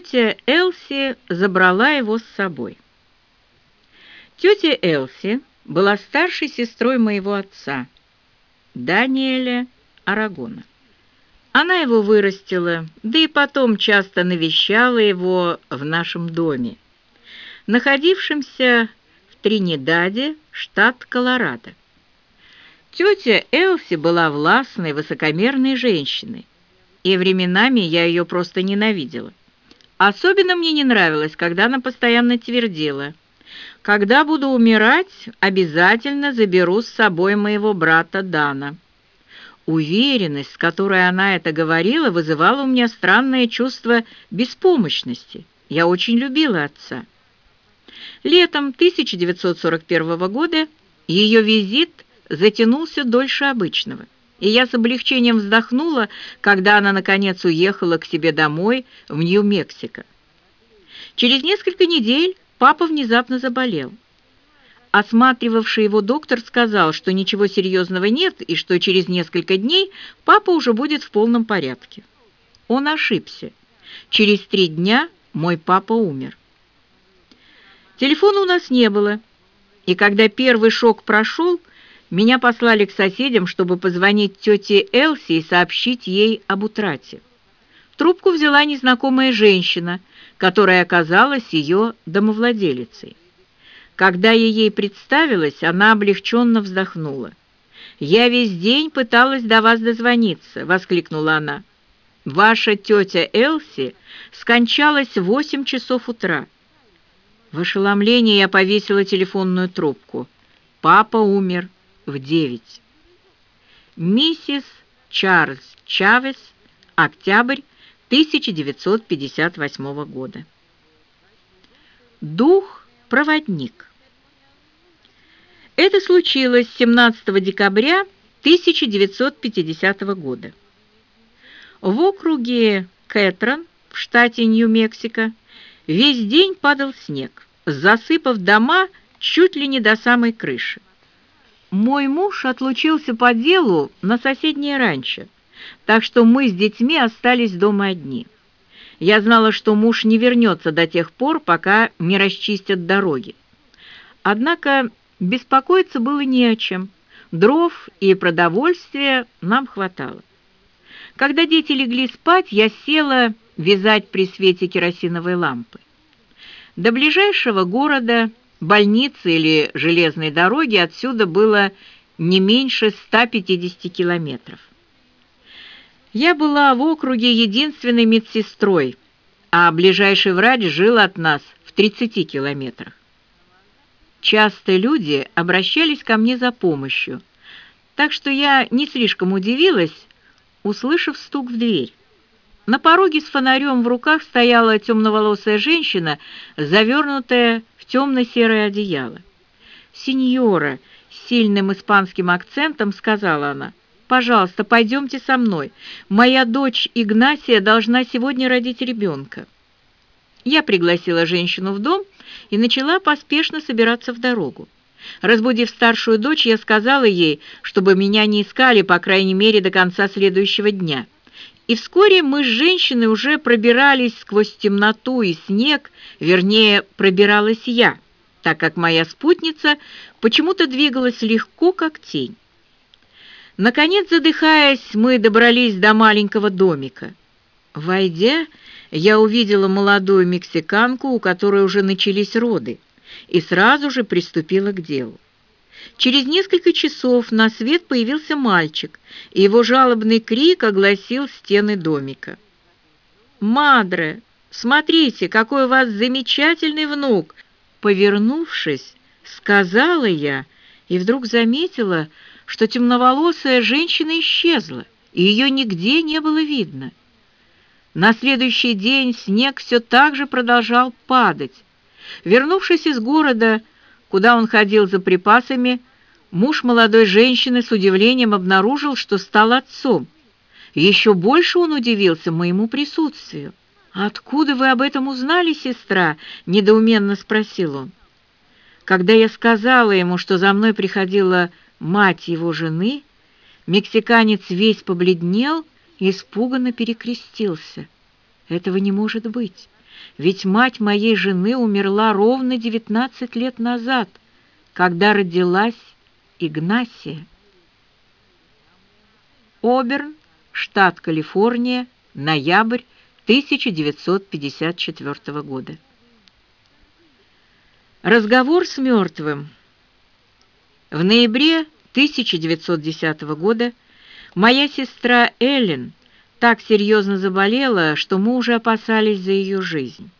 тетя Элси забрала его с собой. Тетя Элси была старшей сестрой моего отца, Даниэля Арагона. Она его вырастила, да и потом часто навещала его в нашем доме, находившемся в Тринидаде, штат Колорадо. Тетя Элси была властной, высокомерной женщиной, и временами я ее просто ненавидела. Особенно мне не нравилось, когда она постоянно твердила, «Когда буду умирать, обязательно заберу с собой моего брата Дана». Уверенность, с которой она это говорила, вызывала у меня странное чувство беспомощности. Я очень любила отца. Летом 1941 года ее визит затянулся дольше обычного, и я с облегчением вздохнула, когда она, наконец, уехала к себе домой в Нью-Мексико. Через несколько недель папа внезапно заболел. Осматривавший его доктор сказал, что ничего серьезного нет и что через несколько дней папа уже будет в полном порядке. Он ошибся. Через три дня мой папа умер. Телефона у нас не было, и когда первый шок прошел, меня послали к соседям, чтобы позвонить тете Элси и сообщить ей об утрате. Трубку взяла незнакомая женщина, которая оказалась ее домовладелицей. Когда я ей представилась, она облегченно вздохнула. «Я весь день пыталась до вас дозвониться», — воскликнула она. «Ваша тетя Элси скончалась в восемь часов утра». В ошеломлении я повесила телефонную трубку. Папа умер в девять. Миссис Чарльз Чавес, октябрь 1958 года. Дух-проводник. Это случилось 17 декабря 1950 года. В округе Кэтрон в штате Нью-Мексико весь день падал снег, засыпав дома чуть ли не до самой крыши. Мой муж отлучился по делу на соседнее ранчо, так что мы с детьми остались дома одни. Я знала, что муж не вернется до тех пор, пока не расчистят дороги. Однако беспокоиться было не о чем. Дров и продовольствия нам хватало. Когда дети легли спать, я села вязать при свете керосиновой лампы. До ближайшего города больницы или железной дороги отсюда было не меньше 150 километров. Я была в округе единственной медсестрой, а ближайший врач жил от нас в 30 километрах. Часто люди обращались ко мне за помощью, так что я не слишком удивилась, услышав стук в дверь. На пороге с фонарем в руках стояла темноволосая женщина, завернутая темно-серое одеяло. «Сеньора», — с сильным испанским акцентом сказала она, «пожалуйста, пойдемте со мной. Моя дочь Игнасия должна сегодня родить ребенка». Я пригласила женщину в дом и начала поспешно собираться в дорогу. Разбудив старшую дочь, я сказала ей, чтобы меня не искали, по крайней мере, до конца следующего дня. И вскоре мы с женщиной уже пробирались сквозь темноту и снег, вернее, пробиралась я, так как моя спутница почему-то двигалась легко, как тень. Наконец, задыхаясь, мы добрались до маленького домика. Войдя, я увидела молодую мексиканку, у которой уже начались роды, и сразу же приступила к делу. Через несколько часов на свет появился мальчик, и его жалобный крик огласил стены домика. «Мадре, смотрите, какой у вас замечательный внук!» Повернувшись, сказала я, и вдруг заметила, что темноволосая женщина исчезла, и ее нигде не было видно. На следующий день снег все так же продолжал падать. Вернувшись из города, куда он ходил за припасами, муж молодой женщины с удивлением обнаружил, что стал отцом. Еще больше он удивился моему присутствию. «Откуда вы об этом узнали, сестра?» — недоуменно спросил он. Когда я сказала ему, что за мной приходила мать его жены, мексиканец весь побледнел и испуганно перекрестился. «Этого не может быть! Ведь мать моей жены умерла ровно 19 лет назад, когда родилась Игнасия. Оберн, штат Калифорния, ноябрь 1954 года. Разговор с мертвым. В ноябре 1910 года моя сестра Эллен так серьезно заболела, что мы уже опасались за ее жизнь.